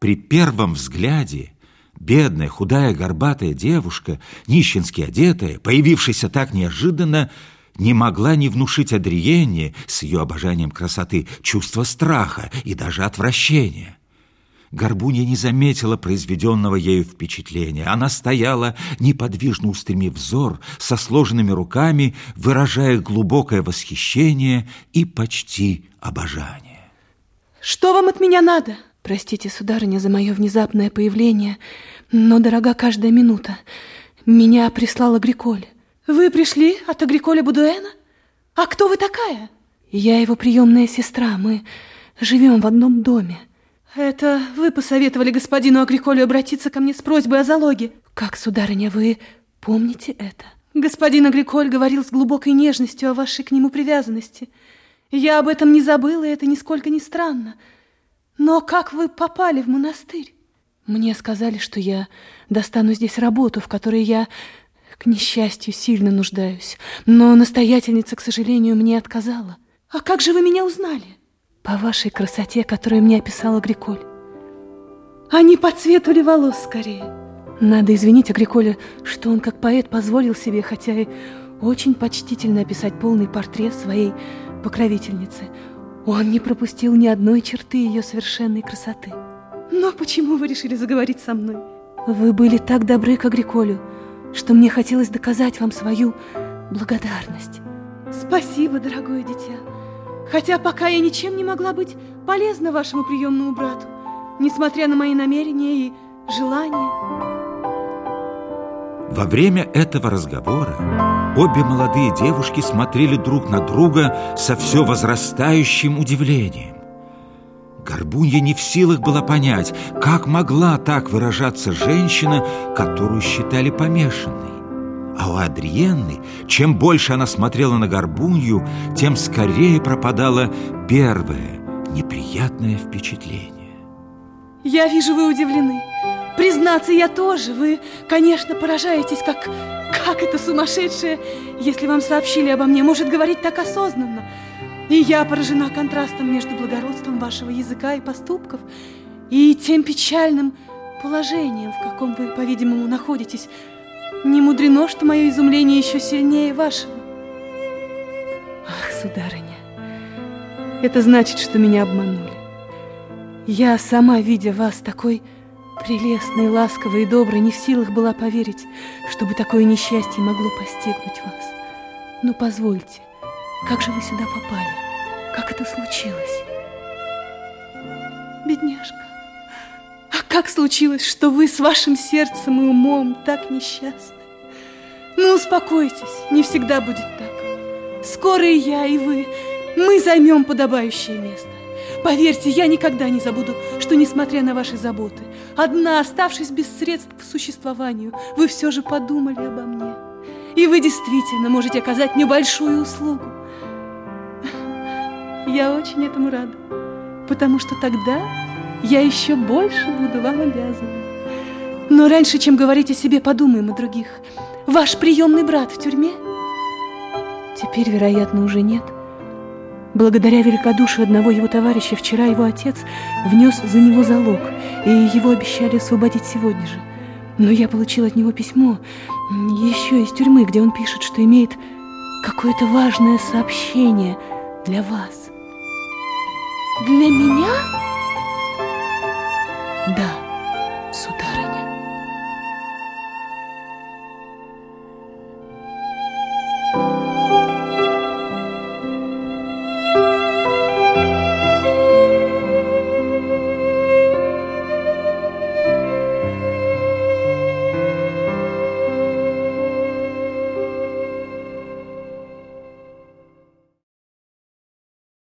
При первом взгляде бедная, худая, горбатая девушка, нищенски одетая, появившаяся так неожиданно, не могла не внушить Адриене с ее обожанием красоты чувство страха и даже отвращения. Горбунья не заметила произведенного ею впечатления. Она стояла, неподвижно устремив взор, со сложенными руками, выражая глубокое восхищение и почти обожание. «Что вам от меня надо?» Простите, сударыня, за мое внезапное появление, но дорога каждая минута. Меня прислала Гриколь. Вы пришли от Агриколя Будуэна? А кто вы такая? Я его приемная сестра. Мы живем в одном доме. Это вы посоветовали господину Агриколю обратиться ко мне с просьбой о залоге. Как, сударыня, вы помните это? Господин Агриколь говорил с глубокой нежностью о вашей к нему привязанности. Я об этом не забыла, и это нисколько не странно. Но как вы попали в монастырь? Мне сказали, что я достану здесь работу, в которой я, к несчастью, сильно нуждаюсь. Но настоятельница, к сожалению, мне отказала. А как же вы меня узнали? По вашей красоте, которую мне описала Гриколь. Они по цвету ли волос скорее? Надо извинить Агриколя, что он как поэт позволил себе, хотя и очень почтительно описать полный портрет своей покровительницы – он не пропустил ни одной черты ее совершенной красоты. Но почему вы решили заговорить со мной? Вы были так добры к Агриколю, что мне хотелось доказать вам свою благодарность. Спасибо, дорогое дитя. Хотя пока я ничем не могла быть полезна вашему приемному брату, несмотря на мои намерения и желания. Во время этого разговора обе молодые девушки смотрели друг на друга со все возрастающим удивлением. Горбунья не в силах была понять, как могла так выражаться женщина, которую считали помешанной. А у Адриенны, чем больше она смотрела на Горбунью, тем скорее пропадало первое неприятное впечатление. Я вижу, вы удивлены. Признаться, я тоже. Вы, конечно, поражаетесь, как, как это сумасшедшее, если вам сообщили обо мне, может говорить так осознанно. И я поражена контрастом между благородством вашего языка и поступков и тем печальным положением, в каком вы, по-видимому, находитесь. Не мудрено, что мое изумление еще сильнее вашего. Ах, сударыня, это значит, что меня обманули. Я сама, видя вас такой Прелестная, ласковая и добрая, не в силах была поверить, чтобы такое несчастье могло постигнуть вас. Но позвольте, как же вы сюда попали? Как это случилось? Бедняжка, а как случилось, что вы с вашим сердцем и умом так несчастны? Ну, успокойтесь, не всегда будет так. Скоро и я, и вы, мы займем подобающее место. Поверьте, я никогда не забуду, что, несмотря на ваши заботы, одна, оставшись без средств к существованию, вы все же подумали обо мне. И вы действительно можете оказать мне большую услугу. Я очень этому рада, потому что тогда я еще больше буду вам обязана. Но раньше, чем говорить о себе, подумаем о других. Ваш приемный брат в тюрьме? Теперь, вероятно, уже нет. — Благодаря великодушию одного его товарища вчера его отец внес за него залог, и его обещали освободить сегодня же. Но я получил от него письмо, еще из тюрьмы, где он пишет, что имеет какое-то важное сообщение для вас. Для меня? Да.